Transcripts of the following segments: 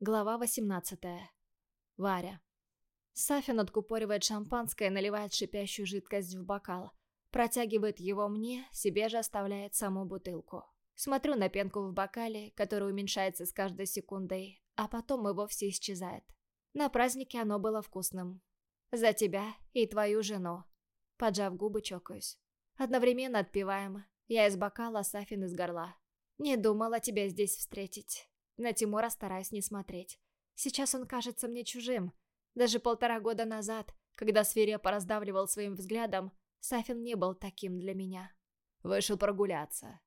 Глава 18. Варя. Сафин откупоривает шампанское и наливает шипящую жидкость в бокал. Протягивает его мне, себе же оставляет саму бутылку. Смотрю на пенку в бокале, которая уменьшается с каждой секундой, а потом и вовсе исчезает. На празднике оно было вкусным. За тебя и твою жену. Поджав губы, чокаюсь. Одновременно отпиваем. Я из бокала, Сафин из горла. Не думала тебя здесь встретить. На Тимура стараюсь не смотреть. Сейчас он кажется мне чужим. Даже полтора года назад, когда свирепо раздавливал своим взглядом, Сафин не был таким для меня. Вышел прогуляться.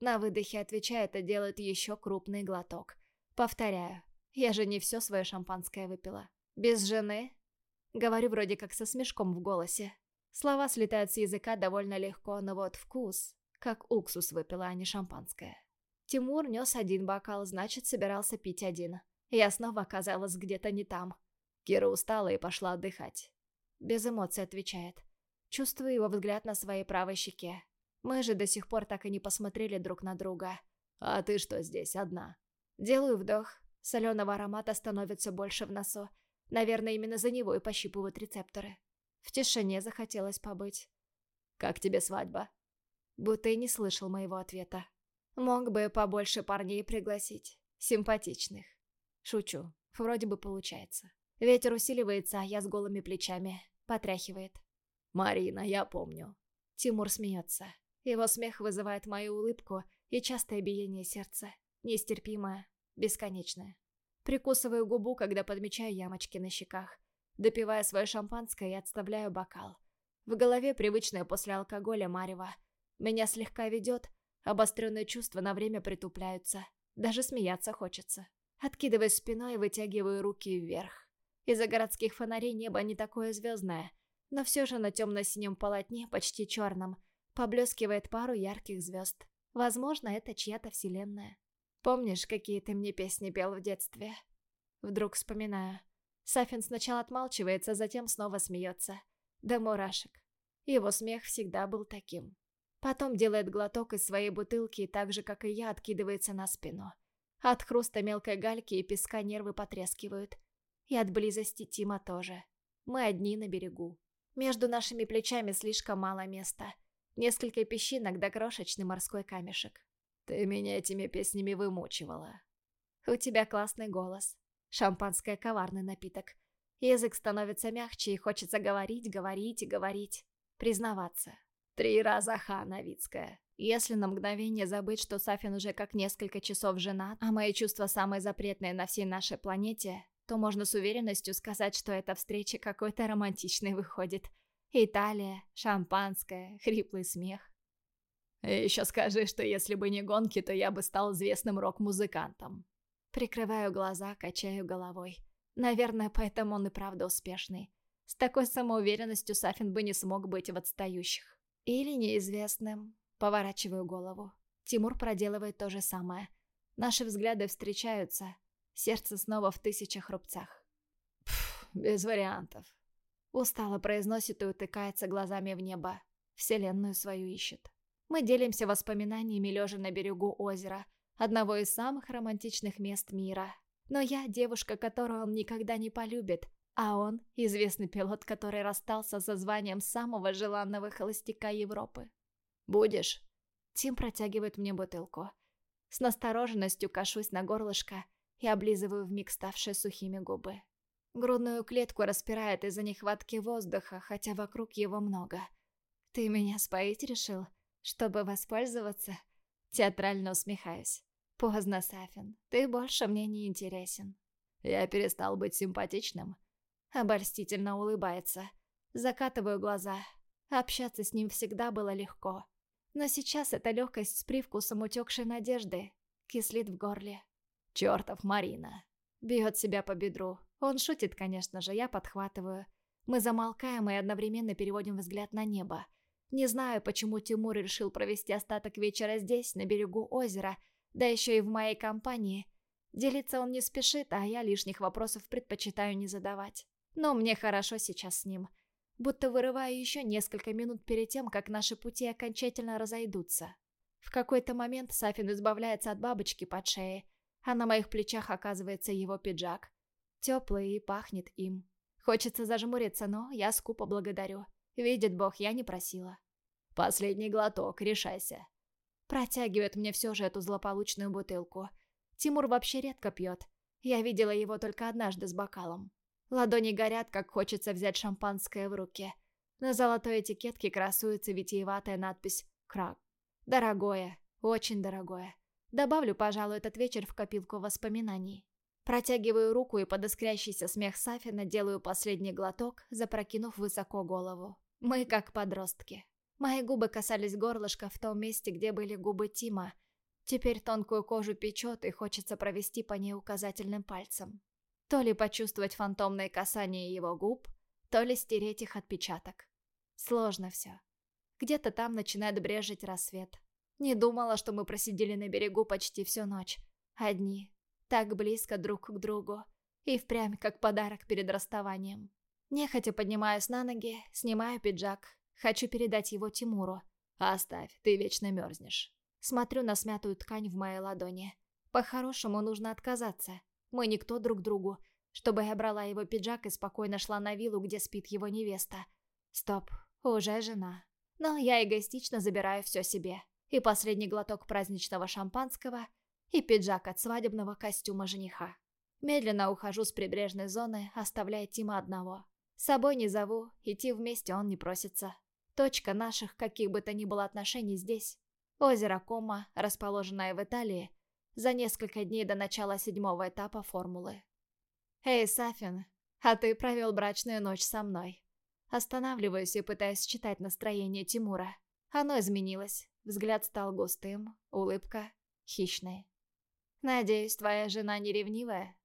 На выдохе отвечает и делает еще крупный глоток. Повторяю, я же не все свое шампанское выпила. Без жены? Говорю вроде как со смешком в голосе. Слова слетают с языка довольно легко, но вот вкус, как уксус выпила, а не шампанское. Тимур нес один бокал, значит, собирался пить один. Я снова оказалась где-то не там. Кира устала и пошла отдыхать. Без эмоций отвечает. Чувствую его взгляд на своей правой щеке. Мы же до сих пор так и не посмотрели друг на друга. «А ты что здесь, одна?» Делаю вдох. Соленого аромата становится больше в носу. Наверное, именно за него и пощипывают рецепторы. В тишине захотелось побыть. «Как тебе свадьба?» Будто и не слышал моего ответа. Мог бы побольше парней пригласить. Симпатичных. Шучу. Вроде бы получается. Ветер усиливается, а я с голыми плечами. Потряхивает. «Марина, я помню». Тимур смеется. Его смех вызывает мою улыбку и частое биение сердца. Нестерпимое, бесконечное. Прикусываю губу, когда подмечаю ямочки на щеках. Допивая свое шампанское и отставляю бокал. В голове привычное после алкоголя марево. Меня слегка ведет, Обостренные чувства на время притупляются. Даже смеяться хочется. Откидываясь спиной, вытягиваю руки вверх. Из-за городских фонарей небо не такое звездное, но все же на темно-синем полотне, почти черном, поблескивает пару ярких звезд. Возможно, это чья-то вселенная. Помнишь, какие ты мне песни пел в детстве? Вдруг вспоминаю. Сафин сначала отмалчивается, затем снова смеется. До мурашек. Его смех всегда был таким. Потом делает глоток из своей бутылки и так же, как и я, откидывается на спину. От хруста мелкой гальки и песка нервы потрескивают. И от близости Тима тоже. Мы одни на берегу. Между нашими плечами слишком мало места. Несколько песчинок да крошечный морской камешек. Ты меня этими песнями вымучивала. У тебя классный голос. Шампанское коварный напиток. Язык становится мягче и хочется говорить, говорить и говорить. Признаваться. Три раза ха, Новицкая. Если на мгновение забыть, что Сафин уже как несколько часов женат, а мои чувства самые запретные на всей нашей планете, то можно с уверенностью сказать, что эта встреча какой-то романтичной выходит. Италия, шампанское, хриплый смех. Еще скажи, что если бы не гонки, то я бы стал известным рок-музыкантом. Прикрываю глаза, качаю головой. Наверное, поэтому он и правда успешный. С такой самоуверенностью Сафин бы не смог быть в отстающих. Или неизвестным. Поворачиваю голову. Тимур проделывает то же самое. Наши взгляды встречаются. Сердце снова в тысячах рубцах. Пф, без вариантов. Устало произносит и утыкается глазами в небо. Вселенную свою ищет. Мы делимся воспоминаниями, лежа на берегу озера, одного из самых романтичных мест мира. Но я девушка, которую он никогда не полюбит, а он – известный пилот, который расстался со званием самого желанного холостяка Европы. «Будешь?» Тим протягивает мне бутылку. С настороженностью кашусь на горлышко и облизываю вмиг ставшие сухими губы. Грудную клетку распирает из-за нехватки воздуха, хотя вокруг его много. «Ты меня споить решил, чтобы воспользоваться?» Театрально усмехаюсь. «Поздно, Сафин. Ты больше мне не интересен». «Я перестал быть симпатичным?» Обольстительно улыбается. Закатываю глаза. Общаться с ним всегда было легко. Но сейчас эта легкость с привкусом утекшей надежды кислит в горле. Чертов Марина. Бьет себя по бедру. Он шутит, конечно же, я подхватываю. Мы замолкаем и одновременно переводим взгляд на небо. Не знаю, почему Тимур решил провести остаток вечера здесь, на берегу озера, да еще и в моей компании. Делиться он не спешит, а я лишних вопросов предпочитаю не задавать. Но мне хорошо сейчас с ним. Будто вырываю еще несколько минут перед тем, как наши пути окончательно разойдутся. В какой-то момент Сафин избавляется от бабочки под шеей, а на моих плечах оказывается его пиджак. Теплый и пахнет им. Хочется зажмуриться, но я скупо благодарю. Видит Бог, я не просила. Последний глоток, решайся. Протягивает мне все же эту злополучную бутылку. Тимур вообще редко пьет. Я видела его только однажды с бокалом. Ладони горят, как хочется взять шампанское в руки. На золотой этикетке красуется витиеватая надпись «Крак». Дорогое, очень дорогое. Добавлю, пожалуй, этот вечер в копилку воспоминаний. Протягиваю руку и под искрящийся смех Сафина делаю последний глоток, запрокинув высоко голову. Мы как подростки. Мои губы касались горлышка в том месте, где были губы Тима. Теперь тонкую кожу печет и хочется провести по ней указательным пальцем. То ли почувствовать фантомное касание его губ, то ли стереть их отпечаток. Сложно все. Где-то там начинает брежить рассвет. Не думала, что мы просидели на берегу почти всю ночь. Одни. Так близко друг к другу. И впрямь как подарок перед расставанием. Нехотя поднимаюсь на ноги, снимаю пиджак. Хочу передать его Тимуру. «Оставь, ты вечно мерзнешь». Смотрю на смятую ткань в моей ладони. По-хорошему нужно отказаться. Мы никто друг другу. Чтобы я брала его пиджак и спокойно шла на виллу, где спит его невеста. Стоп, уже жена. Но я эгоистично забираю все себе. И последний глоток праздничного шампанского, и пиджак от свадебного костюма жениха. Медленно ухожу с прибрежной зоны, оставляя Тима одного. С собой не зову, идти вместе он не просится. Точка наших каких бы то ни было отношений здесь. Озеро Кома, расположенное в Италии, за несколько дней до начала седьмого этапа формулы. «Эй, Сафин, а ты провел брачную ночь со мной». Останавливаюсь и пытаюсь читать настроение Тимура. Оно изменилось. Взгляд стал густым, улыбка хищной. «Надеюсь, твоя жена не ревнивая?»